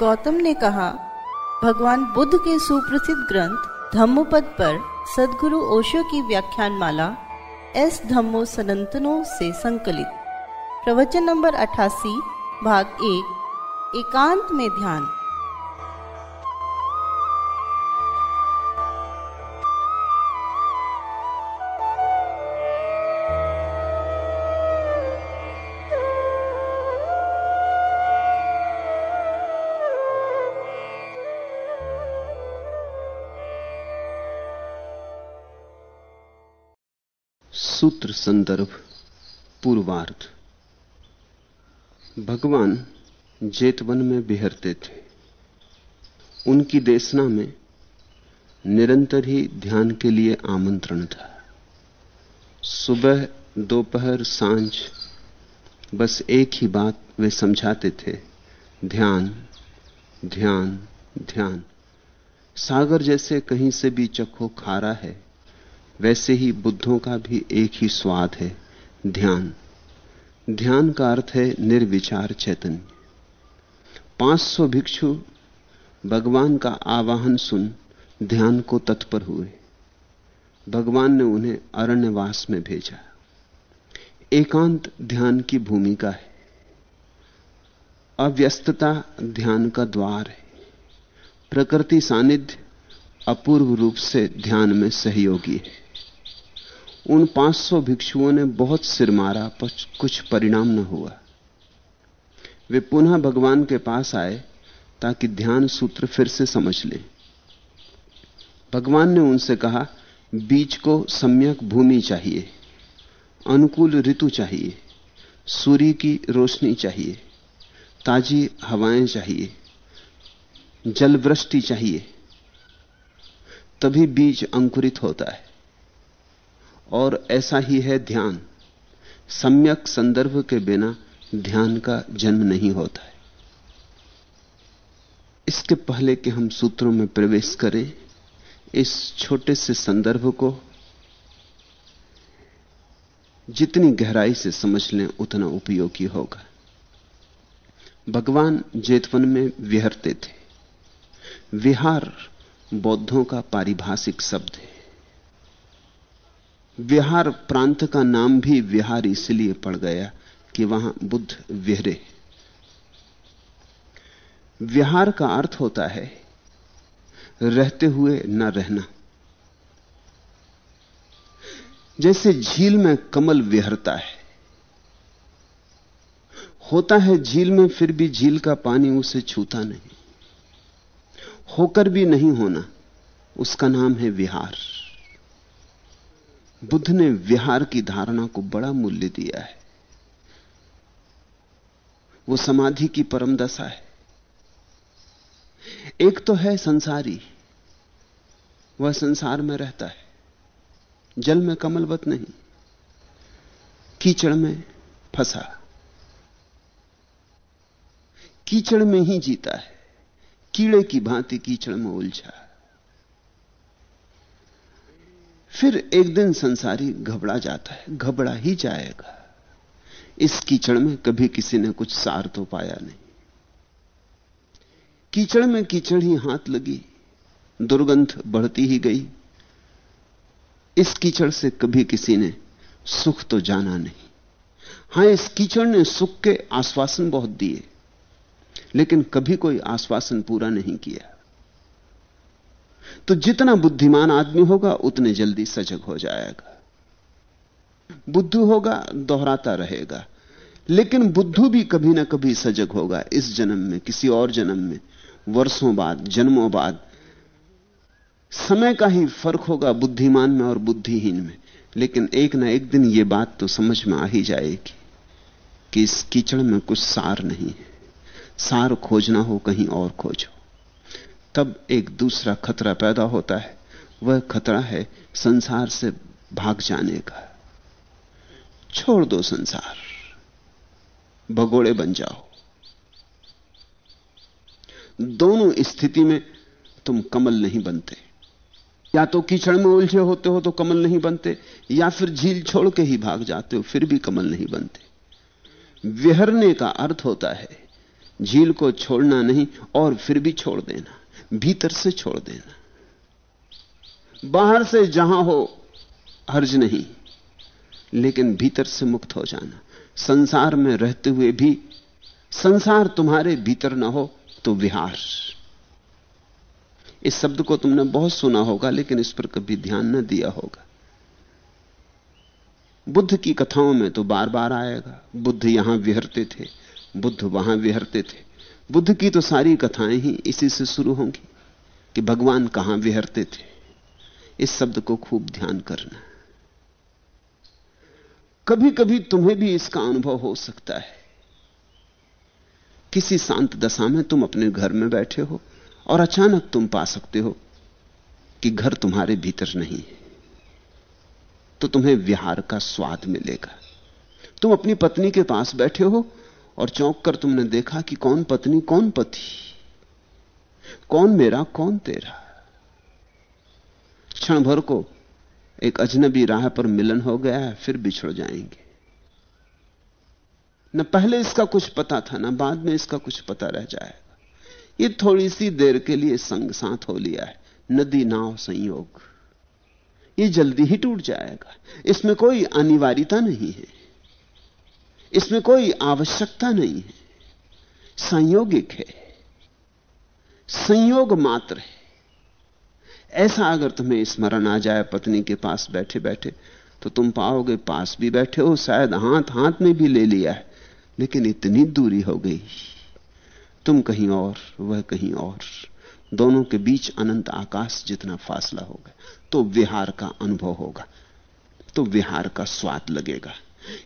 गौतम ने कहा, भगवान बुद्ध के सुप्रसिद्ध ग्रंथ धम्मपद पर सदगुरु ओशो की व्याख्यान माला एस धम्मो सनंतनों से संकलित। प्रवचन नंबर 88 भाग एक, एकांत में ध्यान। सूत्र संदर्भ, पूर्वार्ध। भगवान जेतवन में बिहरते थे। उनकी देशना में निरंतर ही ध्यान के लिए आमंत्रण था। सुबह, दोपहर, साँझ, बस एक ही बात वे समझाते थे, ध्यान ध्यान ध्यान। सागर जैसे कहीं से भी चखो खारा है वैसे ही बुद्धों का भी एक ही स्वाद है, ध्यान। ध्यान का अर्थ है निर्विचार चैतन्य। 500 भिक्षु, भगवान का आवाहन सुन, ध्यान को तत्पर हुए। भगवान ने उन्हें अरण्यवास में भेजा। एकांत ध्यान की भूमिका है। अव्यस्तता ध्यान का द्वार है। प्रकृति सानिध्य अपूर्व रूप से ध्यान में सहयोगी है। उन 500 भिक्षुओं ने बहुत सिर मारा, पर कुछ परिणाम न हुआ। वे पुनः भगवान के पास आए, ताकि ध्यान सूत्र फिर से समझ लें। भगवान ने उनसे कहा, बीज को सम्यक भूमि चाहिए, अनुकूल ऋतु चाहिए, सूर्य की रोशनी चाहिए, ताजी हवाएँ चाहिए, जलवृष्टि चाहिए, तभी बीज अंकुरित होता है। और ऐसा ही है ध्यान। सम्यक संदर्भ के बिना ध्यान का जन्म नहीं होता है। इसके पहले कि हम सूत्रों में प्रवेश करें, इस छोटे से संदर्भ को जितनी गहराई से समझ लें, उतना उपयोगी होगा। भगवान जेतवन में विहरते थे। विहार बौद्धों का पारिभाषिक शब्द है। विहार प्रांत का नाम भी विहार इसलिए पड़ गया कि वहाँ बुद्ध विहरे विहार का अर्थ होता है, रहते हुए न रहना। जैसे झील में कमल विहरता है, होता है झील में फिर भी झील का पानी उसे छूता नहीं। होकर भी नहीं होना, उसका नाम है विहार। बुद्ध ने विहार की धारणा को बड़ा मूल्य दिया है। वो समाधि की परम दशा है। एक तो है संसारी, वह संसार में रहता है। जल में कमलवत नहीं, कीचड़ में फंसा। कीचड़ में ही जीता है, कीड़े की भांति कीचड़ में उलझा। फिर एक दिन संसारी घबरा जाता है, घबरा ही जाएगा। इस कीचड़ में कभी किसी ने कुछ सार तो पाया नहीं। कीचड़ में कीचड़ ही हाथ लगी, दुर्गंध बढ़ती ही गई। इस कीचड़ से कभी किसी ने सुख तो जाना नहीं। हाँ, इस कीचड़ ने सुख के आश्वासन बहुत दिए, लेकिन कभी कोई आश्वासन पूरा नहीं किया। तो जितना बुद्धिमान आदमी होगा, उतने जल्दी सजग हो जाएगा। बुद्धू होगा, दोहराता रहेगा। लेकिन बुद्धू भी कभी ना कभी सजग होगा इस जन्म में, किसी और जन्म में। वर्षों बाद, जन्मों बाद। समय का ही फ़र्क होगा बुद्धिमान में और बुद्धिहीन में। लेकिन एक ना एक दिन यह बात तो समझ में आ ही जाएगी कि इस कीचड़ में कुछ सार नहीं है। सार खोजना हो, कहीं और खोजो। तब एक दूसरा खतरा पैदा होता है। वह खतरा है संसार से भाग जाने का। छोड़ दो संसार। भगोड़े बन जाओ। दोनों स्थिति में तुम कमल नहीं बनते। या तो कीचड़ में उलझे होते हो तो कमल नहीं बनते, या फिर झील छोड़ के ही भाग जाते हो, फिर भी कमल नहीं बनते। विहरने का अर्थ होता है, झील को छोड़ना नहीं और फिर भी छोड़ देना। भीतर से छोड़ देना। बाहर से जहाँ हो, हर्ज नहीं, लेकिन भीतर से मुक्त हो जाना। संसार में रहते हुए भी संसार तुम्हारे भीतर ना हो तो विहार। इस शब्द को तुमने बहुत सुना होगा, लेकिन इस पर कभी ध्यान न दिया होगा। बुद्ध की कथाओं में तो बार बार आएगा, बुद्ध यहाँ विहरते थे, बुद्ध वहाँ विहरते थे। बुद्ध की तो सारी कथाएँ ही इसी से शुरू होंगी कि भगवान कहाँ विहरते थे। इस शब्द को खूब ध्यान करना। कभी कभी तुम्हें भी इसका अनुभव हो सकता है। किसी शांत दशा में तुम अपने घर में बैठे हो और अचानक तुम पा सकते हो कि घर तुम्हारे भीतर नहीं है। तो तुम्हें विहार का स्वाद मिलेगा। तुम अपनी पत्नी के पास बैठे हो और चौंक कर तुमने देखा कि कौन पत्नी, कौन पति? कौन मेरा, कौन तेरा? क्षण भर को एक अजनबी राह पर मिलन हो गया है, फिर बिछड़ जाएँगे। न पहले इसका कुछ पता था, ना बाद में इसका कुछ पता रह जाएगा। ये थोड़ी सी देर के लिए संग साथ हो लिया है, नदी नाव संयोग। ये जल्दी ही टूट जाएगा। इसमें कोई अनिवार्यता नहीं है। इसमें कोई आवश्यकता नहीं है। संयोगिक है। संयोग मात्र है। ऐसा अगर तुम्हें स्मरण आ जाए पत्नी के पास बैठे बैठे तो तुम पाओगे पास भी बैठे हो, शायद हाथ हाथ में भी ले लिया है, लेकिन इतनी दूरी हो गई। तुम कहीं और, वह कहीं और। दोनों के बीच अनंत आकाश जितना फासला होगा तो विहार का अनुभव होगा तो विहार का स्वाद लगेगा।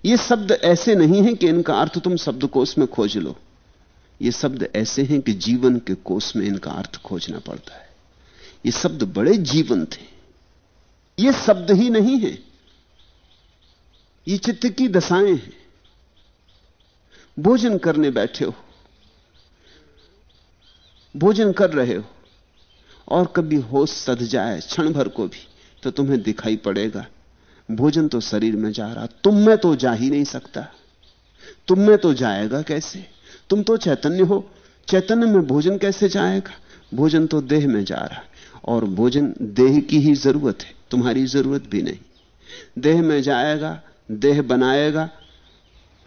ये शब्द ऐसे नहीं हैं कि इनका अर्थ तुम शब्दकोश में खोज लो। ये शब्द ऐसे हैं कि जीवन के कोष में इनका अर्थ खोजना पड़ता है। ये शब्द बड़े जीवन थे ये शब्द ही नहीं है। ये चित्त की दशाएँ हैं। भोजन करने बैठे हो। भोजन कर रहे हो। और कभी होश सध जाए क्षण भर को भी तो तुम्हें दिखाई पड़ेगा भोजन तो शरीर में जा रहा, तुम में तो जा ही नहीं सकता। तुम में तो जाएगा कैसे? तुम तो चैतन्य हो, चैतन्य में भोजन कैसे जाएगा? भोजन तो देह में जा रहा है और भोजन देह की ही ज़रूरत है, तुम्हारी ज़रूरत भी नहीं। देह में जाएगा, देह बनाएगा,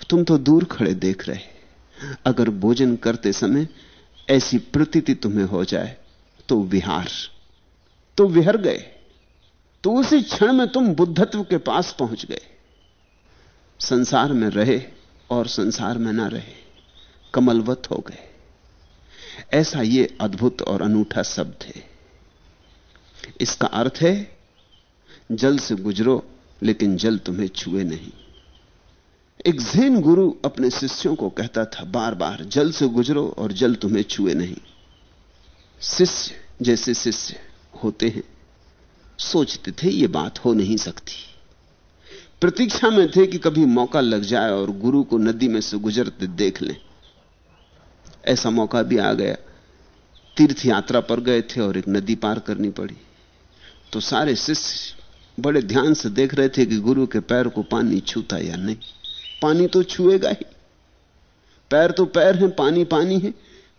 तुम तो दूर खड़े देख रहे। अगर भोजन करते समय ऐसी प्रतीति तुम्हें हो जाए तो विहार तो विहर गए। तो उसी क्षण में तुम बुद्धत्व के पास पहुँच गए। संसार में रहे और संसार में ना रहे, कमलवत हो गए। ऐसा ये अद्भुत और अनूठा शब्द है। इसका अर्थ है, जल से गुजरो, लेकिन जल तुम्हें छुए नहीं। एक जैन गुरु अपने शिष्यों को कहता था बार बार जल से गुजरो और जल तुम्हें छुए नहीं। शिष्य जैसे शिष्य होते हैं। सोचते थे यह बात हो नहीं सकती। प्रतीक्षा में थे कि कभी मौका लग जाए और गुरु को नदी में से गुजरते देख लें। ऐसा मौका भी आ गया। तीर्थ यात्रा पर गए थे और एक नदी पार करनी पड़ी। तो सारे शिष्य बड़े ध्यान से देख रहे थे कि गुरु के पैर को पानी छूता या नहीं। पानी तो छुएगा ही। पैर तो पैर है, पानी पानी है।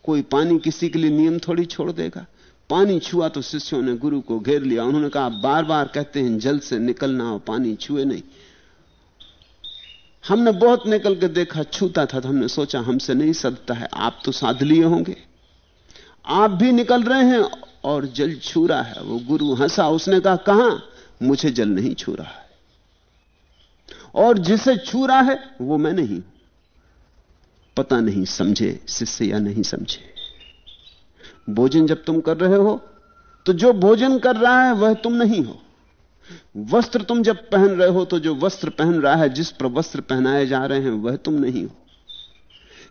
कोई पानी किसी के लिए नियम थोड़ी छोड़ देगा। पानी छुआ तो शिष्यों ने गुरु को घेर लिया। उन्होंने कहा बार बार कहते हैं, जल से निकलना हो पानी छुए नहीं। हमने बहुत निकल के देखा, छूता था तो हमने सोचा, हमसे नहीं सदता है, आप तो साध लिए होंगे। आप भी निकल रहे हैं और जल छू रहा है। वो गुरु हंसा, उसने कहा, कहाँ? मुझे जल नहीं छू रहा है। और जिसे छू रहा है, वो मैं नहीं पता नहीं समझे, शिष्य या नहीं समझे। भोजन जब तुम कर रहे हो तो जो भोजन कर रहा है वह तुम नहीं हो। वस्त्र तुम जब पहन रहे हो तो जो वस्त्र पहन रहा है, जिस पर वस्त्र पहनाए जा रहे हैं, वह तुम नहीं हो।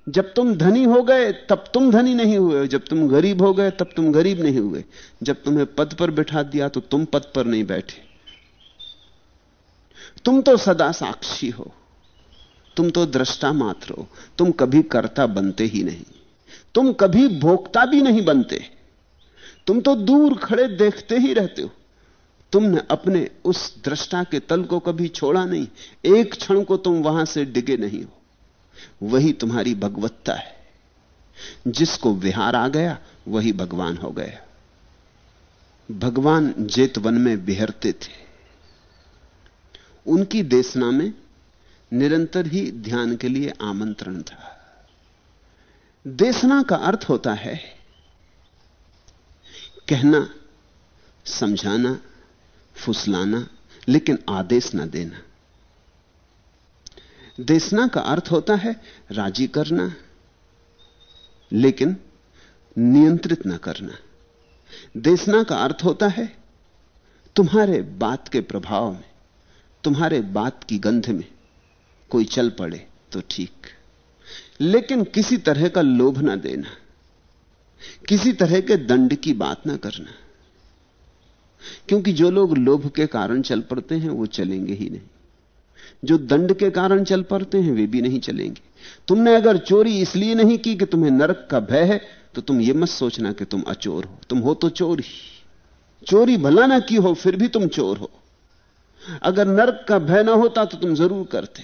जब तुम धनी हो गए, तब तुम धनी नहीं हुए। जब तुम गरीब हो गए, तब तुम गरीब नहीं हुए। जब तुम्हें पद पर बिठा दिया तो तुम पद पर नहीं बैठे। तुम तो सदा साक्षी हो। तुम तो दृष्टा मात्र हो। तुम कभी कर्ता बनते ही नहीं। तुम कभी भोक्ता भी नहीं बनते। तुम तो दूर खड़े देखते ही रहते हो। तुमने अपने उस दृष्टा के तल को कभी छोड़ा नहीं। एक क्षण को तुम वहाँ से डिगे नहीं हो। वही तुम्हारी भगवत्ता है। जिसको विहार आ गया, वही भगवान हो गया। भगवान जेतवन में बिहरते थे। उनकी देशना में निरंतर ही ध्यान के लिए आमंत्रण था। देशना का अर्थ होता है कहना, समझाना, फुसलाना, लेकिन आदेश ना देना। देशना का अर्थ होता है राज़ी करना, लेकिन नियंत्रित ना करना। देशना का अर्थ होता है तुम्हारे बात के प्रभाव में, तुम्हारे बात की गंध में कोई चल पड़े तो ठीक। लेकिन किसी तरह का लोभ ना देना, किसी तरह के दंड की बात ना करना। क्योंकि जो लोग लोभ के कारण चल पड़ते हैं, वो चलेंगे ही नहीं। जो दंड के कारण चल पड़ते हैं, वे भी नहीं चलेंगे। तुमने अगर चोरी इसलिए नहीं की कि तुम्हें नरक का भय है तो तुम यह मत सोचना कि तुम अचोर हो। तुम हो तो चोर ही। चोरी भला ना की हो, फिर भी तुम चोर हो। अगर नरक का भय ना होता तो तुम ज़रूर करते।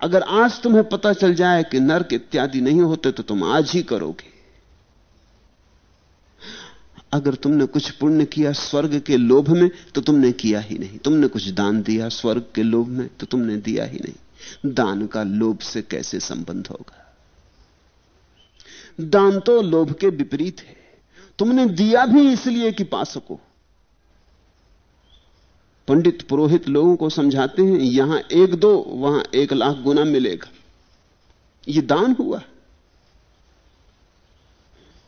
अगर आज तुम्हें पता चल जाए कि नर्क इत्यादि नहीं होते तो तुम आज ही करोगे। अगर तुमने कुछ पुण्य किया स्वर्ग के लोभ में तो तुमने किया ही नहीं। तुमने कुछ दान दिया स्वर्ग के लोभ में तो तुमने दिया ही नहीं। दान का लोभ से कैसे संबंध होगा? दान तो लोभ के विपरीत है। तुमने दिया भी इसलिए कि पा सको। पंडित पुरोहित लोगों को समझाते हैं, यहाँ एक दो, वहाँ एक लाख गुना मिलेगा। यह दान हुआ।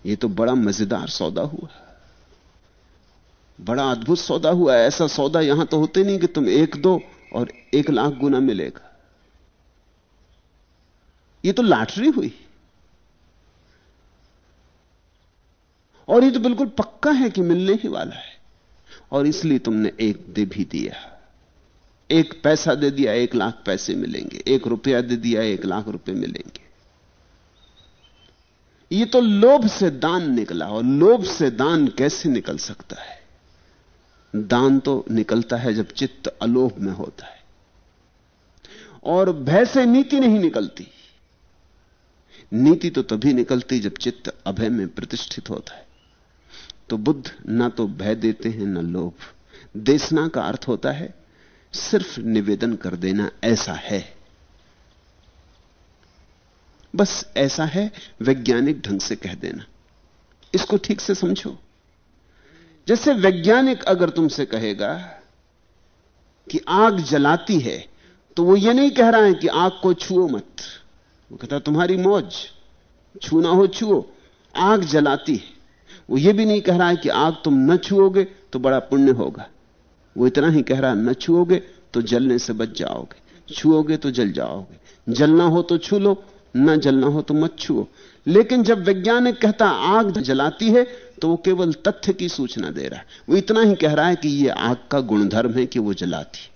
यह तो बड़ा मज़ेदार सौदा हुआ। बड़ा अद्भुत सौदा हुआ। ऐसा सौदा यहाँ तो होते नहीं कि तुम एक दो और एक लाख गुना मिलेगा। यह तो लाटरी हुई। और ये तो बिल्कुल पक्का है कि मिलने ही वाला है। और इसलिए तुमने एक दे भी दिया। एक पैसा दे दिया, एक लाख पैसे मिलेंगे। एक रुपया दे दिया, एक लाख रुपए मिलेंगे। ये तो लोभ से दान निकला और लोभ से दान कैसे निकल सकता है? दान तो निकलता है जब चित्त अलोभ में होता है। और भय से नीति नहीं निकलती। नीति तो तभी निकलती जब चित्त अभय में प्रतिष्ठित होता है। तो बुद्ध ना तो भय देते हैं, ना लोभ। देशना का अर्थ होता है, सिर्फ़ निवेदन कर देना ऐसा है। बस ऐसा है, वैज्ञानिक ढंग से कह देना। इसको ठीक से समझो। जैसे वैज्ञानिक अगर तुमसे कहेगा कि आग जलाती है तो वो ये नहीं कह रहा है कि आग को छुओ मत। वो कहता, तुम्हारी मौज, छूना हो छुओ, आग जलाती है। वो ये भी नहीं कह रहा है कि आग तुम न छुओगे तो बड़ा पुण्य होगा। वो इतना ही कह रहा है, न छुओगे तो जलने से बच जाओगे। छुओगे तो जल जाओगे। जलना हो तो छू लो, न जलना हो तो मत छुओ। लेकिन जब वैज्ञानिक कहता आग जलाती है तो वो केवल तथ्य की सूचना दे रहा है। वो इतना ही कह रहा है कि ये आग का गुणधर्म है कि वो जलाती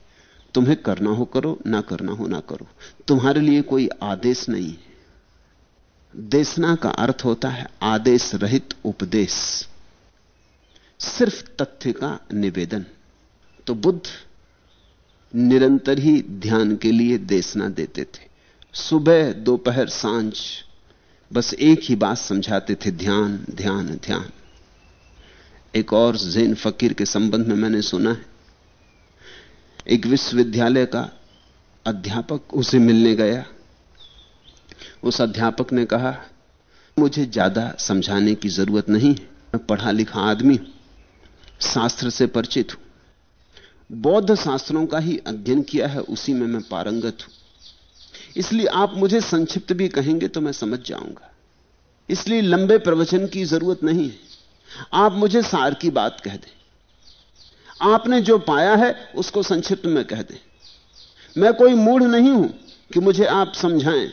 तुम्हें करना हो करो, ना करना हो ना करो। तुम्हारे लिए कोई आदेश नहीं है। देशना का अर्थ होता है आदेश रहित उपदेश। सिर्फ़ तथ्य का निवेदन। तो बुद्ध निरंतर ही ध्यान के लिए देशना देते थे। सुबह, दोपहर, साँझ, बस एक ही बात समझाते थे, ध्यान ध्यान ध्यान। एक और जैन फकीर के संबंध में मैंने सुना है। एक विश्वविद्यालय का अध्यापक उसे मिलने गया। उस अध्यापक ने कहा, मुझे ज़्यादा समझाने की ज़रूरत नहीं मैं पढ़ा लिखा आदमी शास्त्र से परिचित हूँ। बौद्ध शास्त्रों का ही अध्ययन किया है, उसी में मैं पारंगत हूँ। इसलिए आप मुझे संक्षिप्त भी कहेंगे तो मैं समझ जाऊँगा। इसलिए लंबे प्रवचन की ज़रूरत नहीं है। आप मुझे सार की बात कह दें। आपने जो पाया है, उसको संक्षिप्त में कह दें। मैं कोई मूढ़ नहीं हूँ कि मुझे आप समझाएँ।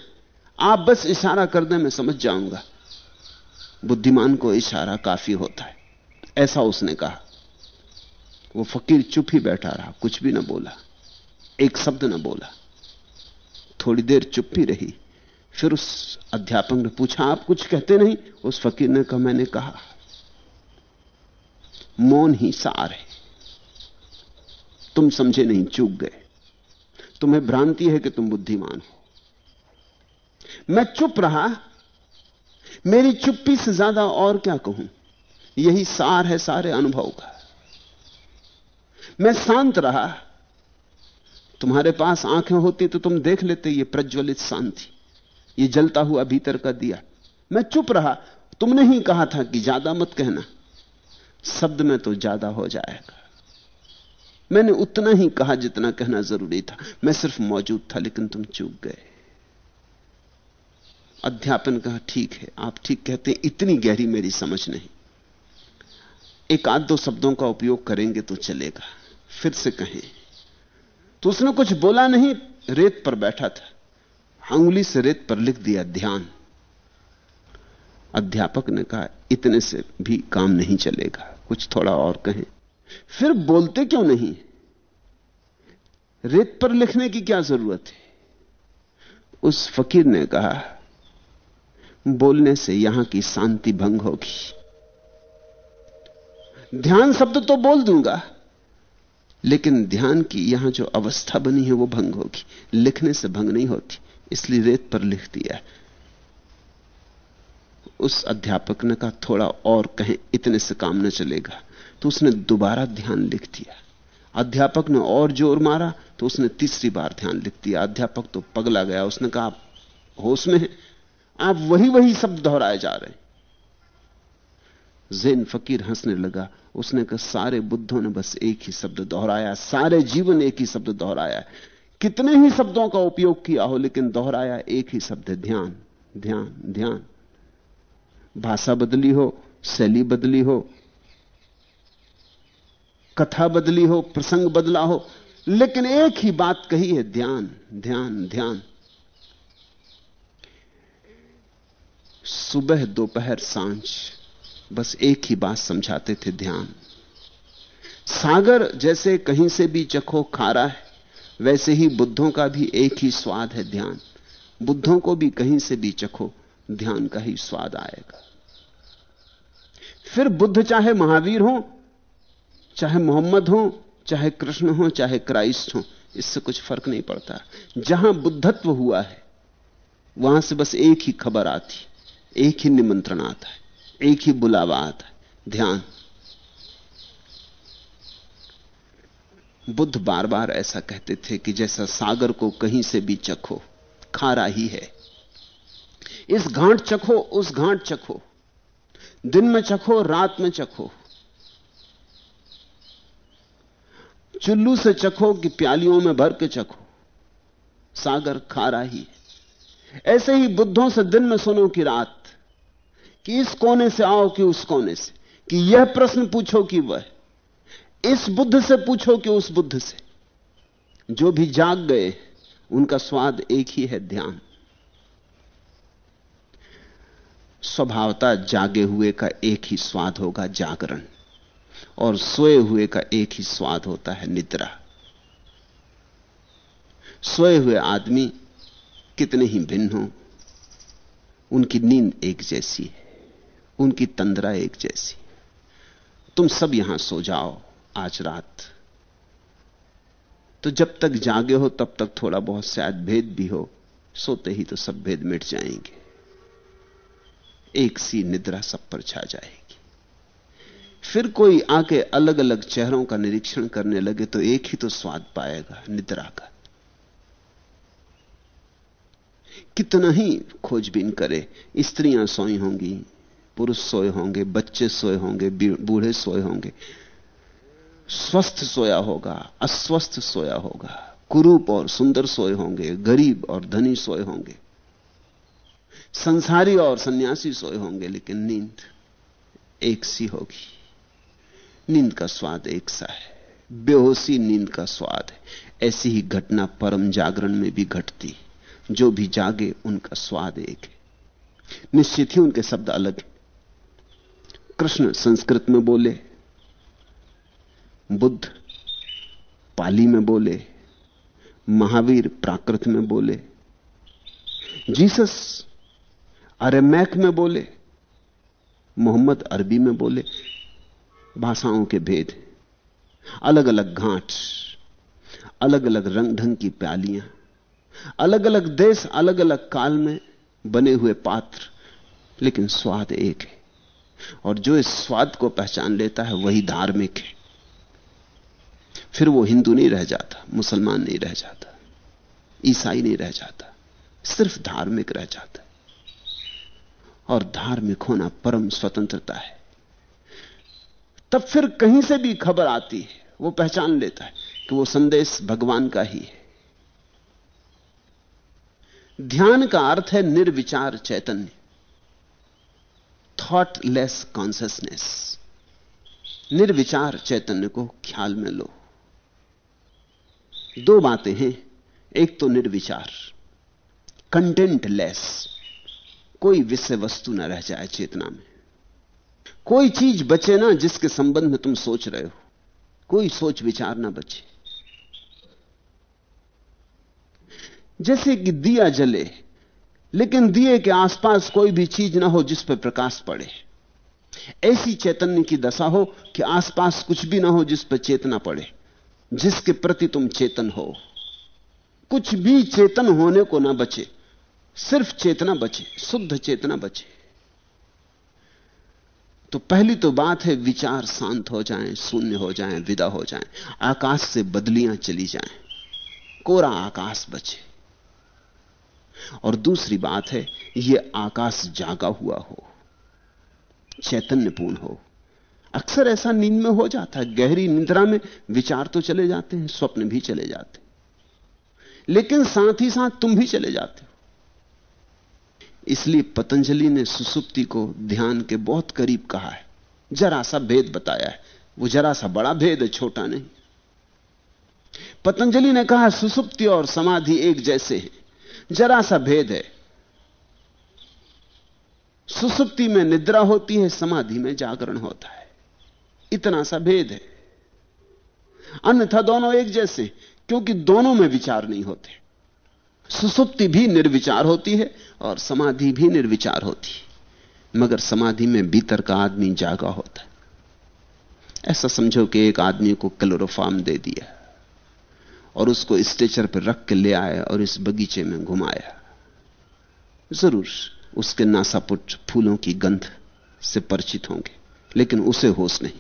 आप बस इशारा कर दें मैं समझ जाऊँगा। बुद्धिमान को इशारा काफ़ी होता है। ऐसा उसने कहा। वो फकीर चुप ही बैठा रहा, कुछ भी ना बोला। एक शब्द ना बोला। थोड़ी देर चुप ही रही। फिर उस अध्यापक ने पूछा, आप कुछ कहते नहीं? उस फकीर ने कहा, मैंने कहा, मौन ही सार है। तुम समझे नहीं, चूक गए। तुम्हें भ्रांति है कि तुम बुद्धिमान हो। मैं चुप रहा। मेरी चुप्पी से ज़्यादा और क्या कहूँ? यही सार है सारे अनुभव का। मैं शांत रहा। तुम्हारे पास आँखें होती तो तुम देख लेते ये प्रज्वलित शांति। ये जलता हुआ भीतर का दिया। मैं चुप रहा। तुमने ही कहा था कि ज़्यादा मत कहना। शब्द में तो ज़्यादा हो जाएगा। मैंने उतना ही कहा जितना कहना ज़रूरी था। मैं सिर्फ़ मौजूद था, लेकिन तुम चूक गए। अध्यापन कहा, ठीक है, आप ठीक कहते हैं, इतनी गहरी मेरी समझ नहीं। एक आध दो शब्दों का उपयोग करेंगे तो चलेगा। फिर से कहें तो उसने कुछ बोला नहीं, रेत पर बैठा था। अंगुली से रेत पर लिख दिया, ध्यान। अध्यापक ने कहा, इतने से भी काम नहीं चलेगा। कुछ थोड़ा और कहें। फिर बोलते क्यों नहीं? रेत पर लिखने की क्या ज़रूरत है? उस फकीर ने कहा बोलने से यहाँ की शांति भंग होगी। ध्यान शब्द तो बोल दूँगा, लेकिन ध्यान की यहाँ जो अवस्था बनी है वो भंग होगी। लिखने से भंग नहीं होती, इसलिए रेत पर लिख दिया उस अध्यापक ने कहा, थोड़ा और कहें, इतने से काम न चलेगा। तो उसने दोबारा ध्यान लिख दिया। अध्यापक ने और ज़ोर मारा तो उसने तीसरी बार ध्यान लिख दिया। अध्यापक तो पगला गया, उसने कहा होश में हैं? आप वही वही शब्द दोहराए जा रहे हैं। जैन फकीर हंसने लगा, उसने कहा, सारे बुद्धों ने बस एक ही शब्द दोहराया, सारे जीवन एक ही शब्द दोहराया। कितने ही शब्दों का उपयोग किया हो, लेकिन दोहराया एक ही शब्द, ध्यान ध्यान ध्यान। भाषा बदली हो, शैली बदली हो, कथा बदली हो, प्रसंग बदला हो, लेकिन एक ही बात कही है, ध्यान ध्यान ध्यान। सुबह, दोपहर, साँझ। बस एक ही बात समझाते थे ध्यान। सागर जैसे कहीं से भी चखो खारा है, वैसे ही बुद्धों का भी एक ही स्वाद है ध्यान। बुद्धों को भी कहीं से भी चखो, ध्यान का ही स्वाद आएगा। फिर बुद्ध चाहे महावीर हो, चाहे मोहम्मद हो, चाहे कृष्ण हो, चाहे क्राइस्ट हो, इससे कुछ फ़र्क नहीं पड़ता। जहाँ बुद्धत्व हुआ है, वहाँ से बस एक ही खबर आती। एक ही निमंत्रण आता है, एक ही बुलावा आता है, ध्यान। बुद्ध बार बार ऐसा कहते थे कि जैसा सागर को कहीं से भी चखो, खारा ही है। इस घाट चखो, उस घाट चखो, दिन में चखो, रात में चखो। चुल्लू से चखो कि प्यालियों में भर के चखो, सागर खारा ही है। ऐसे ही बुद्धों से दिन में सुनो कि रात कि इस कोने से आओ कि उस कोने से। कि यह प्रश्न पूछो कि वह। इस बुद्ध से पूछो कि उस बुद्ध से। जो भी जाग गए, उनका स्वाद एक ही है ध्यान। स्वभावता जागे हुए का एक ही स्वाद होगा जागरण, और सोए हुए का एक ही स्वाद होता है निद्रा। सोए हुए आदमी कितने ही भिन्न हो, उनकी नींद एक जैसी है। उनकी तंद्रा एक जैसी। तुम सब यहाँ सो जाओ आज रात। तो जब तक जागे हो, तब तक थोड़ा बहुत शायद भेद भी हो, सोते ही तो सब भेद मिट जाएँगे। एक सी निद्रा सब पर छा जाएगी। फिर कोई आके अलग अलग चेहरों का निरीक्षण करने लगे तो एक ही तो स्वाद पाएगा, निद्रा का। कितना ही खोजबीन करे, स्त्रियाँ सोई होंगी पुरुष सोए होंगे, बच्चे सोए होंगे बूढ़े सोए होंगे। स्वस्थ सोया होगा, अस्वस्थ सोया होगा। कुरूप और सुंदर सोए होंगे, गरीब और धनी सोए होंगे। संसारी और सन्यासी सोए होंगे, लेकिन नींद एक सी होगी। नींद का स्वाद एक सा है। बेहोशी नींद का स्वाद है। ऐसी ही घटना परम जागरण में भी घटती। जो भी जागे, उनका स्वाद एक है। निश्चित ही उनके शब्द अलग कृष्ण संस्कृत में बोले, बुद्ध पाली में बोले, महावीर प्राकृत में बोले, जीसस अरेमैक में बोले, मोहम्मद अरबी में बोले, भाषाओं के भेद अलग अलग घाट अलग अलग रंग ढंग की प्यालियाँ अलग अलग देश अलग अलग काल में बने हुए पात्र, लेकिन स्वाद एक है। और जो इस स्वाद को पहचान लेता है, वही धार्मिक है। फिर वो हिंदू नहीं रह जाता, मुसलमान नहीं रह जाता, ईसाई नहीं रह जाता, सिर्फ़ धार्मिक रह जाता है। और धार्मिक होना परम स्वतंत्रता है। तब फिर कहीं से भी खबर आती है, वो पहचान लेता है कि वो संदेश भगवान का ही है। ध्यान का अर्थ है निर्विचार चैतन्य। थॉटलेस कॉन्सियसनेस निर्विचार चैतन्य को ख्याल में लो दो बातें हैं एक तो निर्विचार कंटेंटलेस कोई विषय वस्तु ना रह जाए चेतना में कोई चीज़ बचे ना जिसके संबंध में तुम सोच रहे हो कोई सोच विचार ना बचे जैसे कि दिया जले लेकिन दिए के आसपास कोई भी चीज़ ना हो जिस पर प्रकाश पड़े। ऐसी चैतन्य की दशा हो कि आसपास कुछ भी ना हो जिस पर चेतना पड़े जिसके प्रति तुम चेतन हो। कुछ भी चेतन होने को ना बचे सिर्फ़ चेतना बचे शुद्ध चेतना बचे। तो पहली तो बात है विचार शांत हो जाएँ, शून्य हो जाएँ, विदा हो जाएँ, आकाश से बदलियाँ चली जाएँ, कोरा आकाश बचे। और दूसरी बात है यह आकाश जागा हुआ हो, चैतन्यपूर्ण हो। अक्सर ऐसा नींद में हो जाता है, गहरी निद्रा में विचार तो चले जाते हैं, स्वप्न भी चले जाते लेकिन साथ ही साथ तुम भी चले जाते हो। इसलिए पतंजलि ने सुसुप्ति को ध्यान के बहुत करीब कहा है। जरा सा भेद बताया है। वो जरा सा बड़ा भेद है, छोटा नहीं। पतंजलि ने कहा, सुसुप्ति और समाधि एक जैसे हैं। जरा सा भेद है। सुसुप्ति में निद्रा होती है, समाधि में जागरण होता है। इतना सा भेद है। अन्यथा दोनों एक जैसे, क्योंकि दोनों में विचार नहीं होते। सुसुप्ति भी निर्विचार होती है और समाधि भी निर्विचार होती है। मगर समाधि में भीतर का आदमी जागा होता है। ऐसा समझो कि एक आदमी को क्लोरोफार्म दे दिया। और उसको स्टेचर पर रख के ले आया और इस बगीचे में घुमाया। ज़रूर उसके नासापुट फूलों की गंध से परिचित होंगे, लेकिन उसे होश नहीं।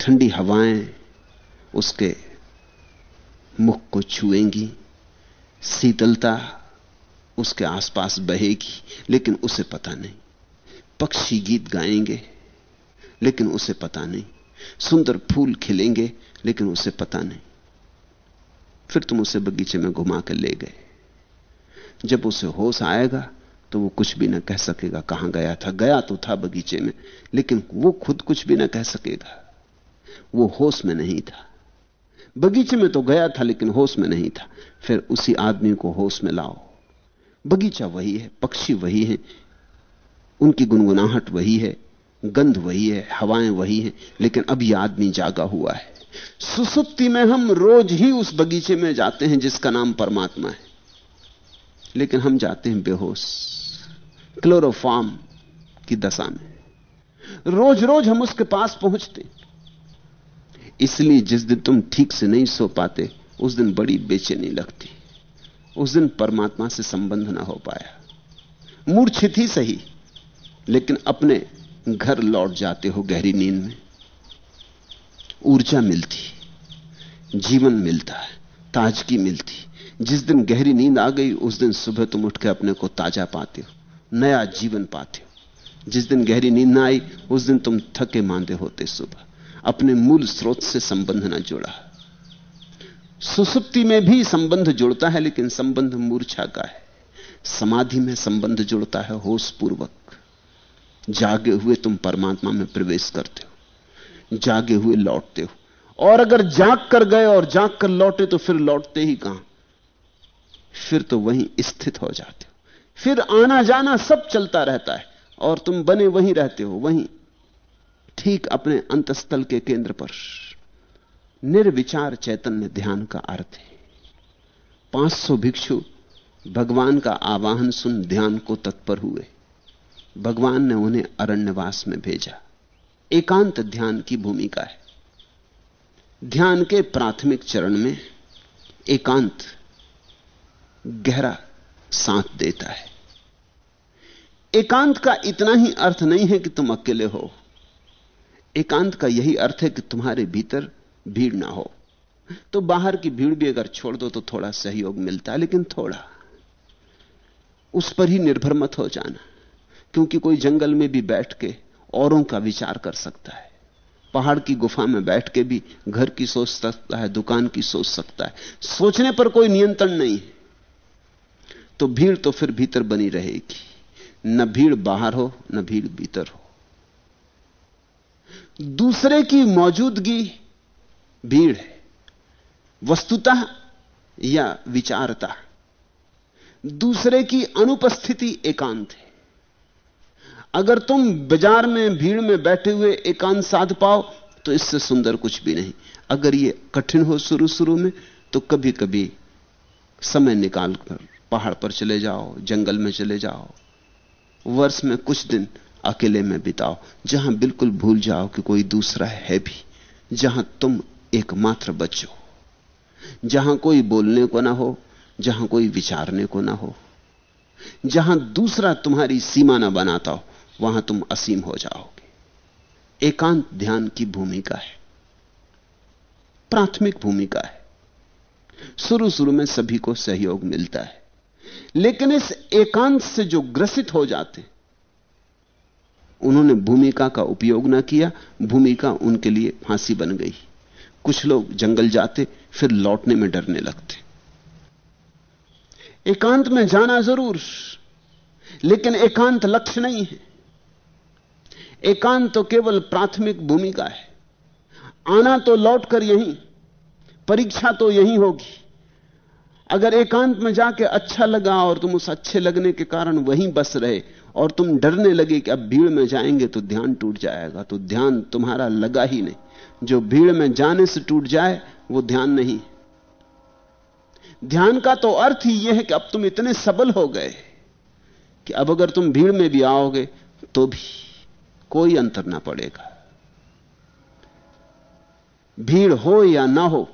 ठंडी हवाएँ उसके मुख को छुएँगी, शीतलता उसके आसपास बहेगी, लेकिन उसे पता नहीं। पक्षी गीत गाएँगे, लेकिन उसे पता नहीं। सुंदर फूल खिलेंगे, लेकिन उसे पता नहीं। फिर तुम उसे बगीचे में घुमा कर ले गए। जब उसे होश आएगा तो वो कुछ भी ना कह सकेगा कहाँ गया था। गया तो था बगीचे में, लेकिन वो खुद कुछ भी ना कह सकेगा। वो होश में नहीं था। बगीचे में तो गया था, लेकिन होश में नहीं था। फिर उसी आदमी को होश में लाओ। बगीचा वही है, पक्षी वही है, उनकी गुनगुनाहट वही है, गंध वही है, हवाएँ वही हैं, लेकिन अब यह आदमी जागा हुआ है। सुसुप्ति में हम रोज ही उस बगीचे में जाते हैं जिसका नाम परमात्मा है। लेकिन हम जाते हैं बेहोश। क्लोरोफार्म की दशा में। रोज रोज हम उसके पास पहुँचते। इसलिए जिस दिन तुम ठीक से नहीं सो पाते, उस दिन बड़ी बेचैनी लगती। उस दिन परमात्मा से संबंध ना हो पाया। मूर्छित ही सही, लेकिन अपने घर लौट जाते हो गहरी नींद में। ऊर्जा मिलती, जीवन मिलता है ताजगी मिलती। जिस दिन गहरी नींद आ गई, उस दिन सुबह तुम उठ के अपने को ताज़ा पाते हो, नया जीवन पाते हो। जिस दिन गहरी नींद ना आई, उस दिन तुम थके मांदे होते सुबह। अपने मूल स्रोत से संबंध ना जुड़ा। सुसुप्ति में भी संबंध जुड़ता है, लेकिन संबंध मूर्छा का है। समाधि में संबंध जुड़ता है, होश पूर्वक। जागे हुए तुम परमात्मा में प्रवेश करते हो। जागे हुए लौटते हो। और अगर जाग कर गए और जाग कर लौटे तो फिर लौटते ही कहाँ? फिर तो वहीं स्थित हो जाते हो। फिर आना जाना सब चलता रहता है और तुम बने वहीं रहते हो, वहीं ठीक अपने अंतस्थल के केंद्र पर। निर्विचार चैतन्य ध्यान का अर्थ है। 500 भिक्षु भगवान का आवाहन सुन ध्यान को तत्पर हुए। भगवान ने उन्हें अरण्यवास में भेजा। एकांत ध्यान की भूमिका है। ध्यान के प्राथमिक चरण में एकांत गहरा साथ देता है। एकांत का इतना ही अर्थ नहीं है कि तुम अकेले हो। एकांत का यही अर्थ है कि तुम्हारे भीतर भीड़ ना हो। तो बाहर की भीड़ भी अगर छोड़ दो तो थोड़ा सहयोग मिलता है लेकिन थोड़ा। उस पर ही निर्भर मत हो जाना, क्योंकि कोई जंगल में भी बैठ के औरों का विचार कर सकता है। पहाड़ की गुफा में बैठ के भी घर की सोच सकता है, दुकान की सोच सकता है। सोचने पर कोई नियंत्रण नहीं है। तो भीड़ तो फिर भीतर बनी रहेगी। न भीड़ बाहर हो, न भीड़ भीतर हो। दूसरे की मौजूदगी भीड़ है। वस्तुतः या विचारता। दूसरे की अनुपस्थिति एकांत है। अगर तुम बाज़ार में, भीड़ में बैठे हुए एकांत साध पाओ तो इससे सुंदर कुछ भी नहीं। अगर ये कठिन हो शुरू शुरू में तो कभी कभी समय निकाल कर पहाड़ पर चले जाओ, जंगल में चले जाओ, वर्ष में कुछ दिन अकेले में बिताओ, जहाँ बिल्कुल भूल जाओ कि कोई दूसरा है भी, जहाँ तुम एकमात्र बचो जहाँ कोई बोलने को ना हो, जहाँ कोई विचारने को ना हो, जहाँ दूसरा तुम्हारी सीमा ना बनाता हो वहाँ तुम असीम हो जाओगे। एकांत ध्यान की भूमिका है। प्राथमिक भूमिका है। शुरू शुरू में सभी को सहयोग मिलता है। लेकिन इस एकांत से जो ग्रसित हो जाते उन्होंने भूमिका का उपयोग ना किया, भूमिका उनके लिए फांसी बन गई। कुछ लोग जंगल जाते, फिर लौटने में डरने लगते। एकांत में जाना ज़रूर, लेकिन एकांत लक्ष्य नहीं है। एकांत तो केवल प्राथमिक भूमिका है। आना तो लौट कर यहीं, परीक्षा तो यहीं होगी। अगर एकांत में जाके अच्छा लगा और तुम उस अच्छे लगने के कारण वहीं बस रहे और तुम डरने लगे कि अब भीड़ में जाएँगे तो ध्यान टूट जाएगा तो ध्यान तुम्हारा लगा ही नहीं। जो भीड़ में जाने से टूट जाए, वो ध्यान नहीं। ध्यान का तो अर्थ ही यह है कि अब तुम इतने सबल हो गए कि अब अगर तुम भीड़ में भी आओगे तो भी। कोई अंतर ना पड़ेगा। भीड़ हो या ना हो,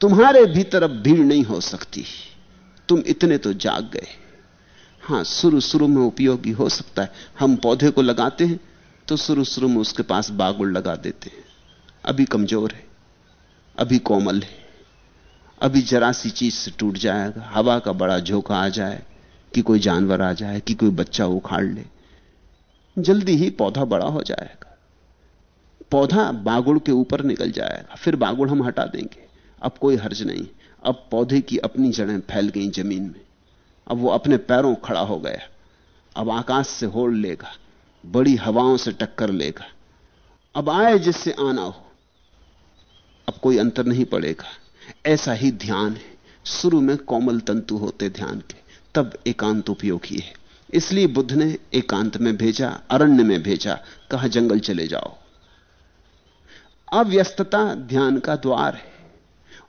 तुम्हारे भीतर अब भीड़ नहीं हो सकती। तुम इतने तो जाग गए। हाँ शुरू शुरू में उपयोगी हो सकता है। हम पौधे को लगाते हैं तो शुरू शुरू में उसके पास बागुड़ लगा देते हैं। अभी कमज़ोर है, अभी कोमल है, अभी जरा सी चीज़ से टूट जाएगा। हवा का बड़ा झोंका आ जाए कि कोई जानवर आ जाए कि कोई बच्चा उखाड़ ले। जल्दी ही पौधा बड़ा हो जाएगा। पौधा बागुड़ के ऊपर निकल जाएगा, फिर बागुड़ हम हटा देंगे। अब कोई हर्ज नहीं। अब पौधे की अपनी जड़ें फैल गई ज़मीन में। अब वो अपने पैरों खड़ा हो गया। अब आकाश से होड़ लेगा, बड़ी हवाओं से टक्कर लेगा। अब आए जिससे आना हो। अब कोई अंतर नहीं पड़ेगा। ऐसा ही ध्यान है। शुरू में कोमल तंतु होते ध्यान के, तब एकांत उपयोगी है। इसलिए बुद्ध ने एकांत में भेजा, अरण्य में भेजा, कहा, जंगल चले जाओ। अव्यस्तता ध्यान का द्वार है,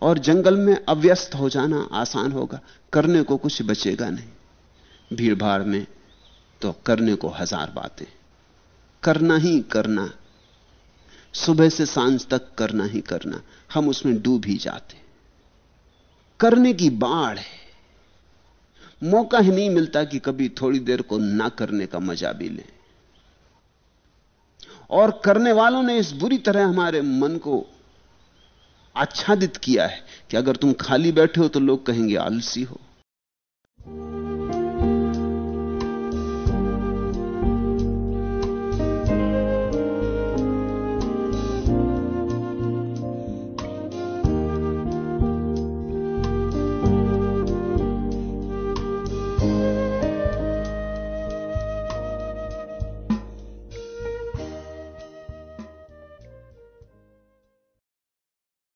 और जंगल में अव्यस्त हो जाना आसान होगा, करने को कुछ बचेगा नहीं। भीड़ भाड़ में तो करने को हज़ार बातें। करना ही करना, सुबह से साँझ तक करना ही करना, हम उसमें डूब ही जाते। करने की बाढ़ है मौका ही नहीं मिलता कि कभी थोड़ी देर को ना करने का मज़ा भी लें। और करने वालों ने इस बुरी तरह हमारे मन को आच्छादित किया है कि अगर तुम खाली बैठे हो तो लोग कहेंगे, आलसी हो।